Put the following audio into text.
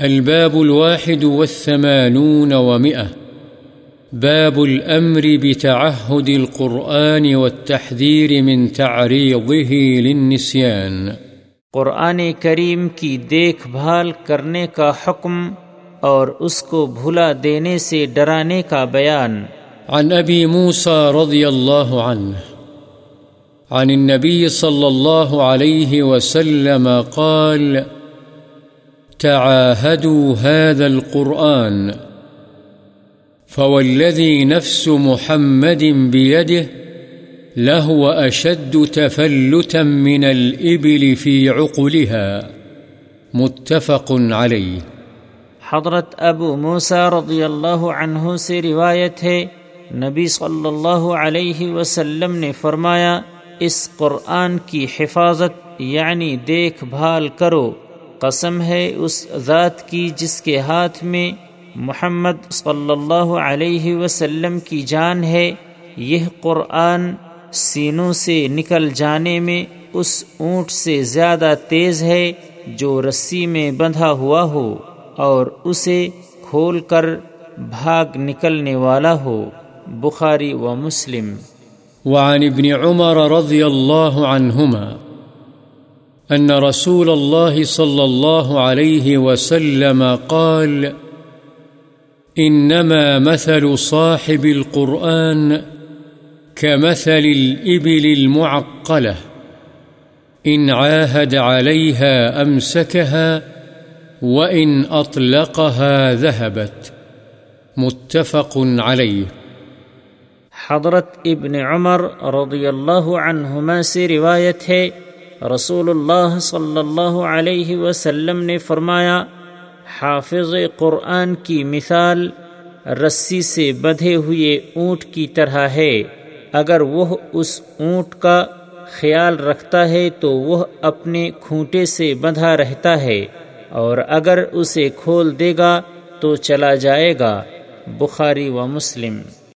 الباب الواحد والثمانون ومئة. باب الأمر بتعهد القرآن والتحذير من تعريضه للنسيان. قرآن کریم کی دیکھ بھال کرنے کا حکم اور اس کو بھلا دینے سے ڈرانے کا بیان۔ عن أبي موسى رضي الله عنه عن النبي صلى الله عليه وسلم قال تعاهدوا هذا القرآن فوالذي نفس محمد بيده لهو أشد تفلتا من الإبل في عقلها متفق عليه. حضرت ابو موسیٰ رضی اللہ عنہ سے روایت ہے، نبی صلی اللہ علیہ وسلم نے فرمایا، اس قرآن کی حفاظت یعنی دیکھ بھال کرو۔ قسم ہے اس ذات کی جس کے ہاتھ میں محمد صلی اللہ علیہ وسلم کی جان ہے، یہ قرآن سینوں سے نکل جانے میں اس اونٹ سے زیادہ تیز ہے جو رسی میں بندھا ہوا ہو اور اسے کھول کر بھاگ نکلنے والا ہو۔ بخاری و مسلم۔ وعن ابن عمر رضي الله عنهما أن رسول الله صلى الله عليه وسلم قال، إنما مثل صاحب القرآن كمثل الإبل المعقلة، إن عاهد عليها أمسكها وإن أطلقها ذهبت، متفق عليه. حضرت ابن عمر رضی اللہ عنہما سے روایت ہے رسول اللہ صلی اللہ علیہ وسلم نے فرمایا، حافظ قرآن کی مثال رسی سے بدھے ہوئے اونٹ کی طرح ہے۔ اگر وہ اس اونٹ کا خیال رکھتا ہے تو وہ اپنے کھوٹے سے بندھا رہتا ہے، اور اگر اسے کھول دے گا تو چلا جائے گا۔ بخاری و مسلم۔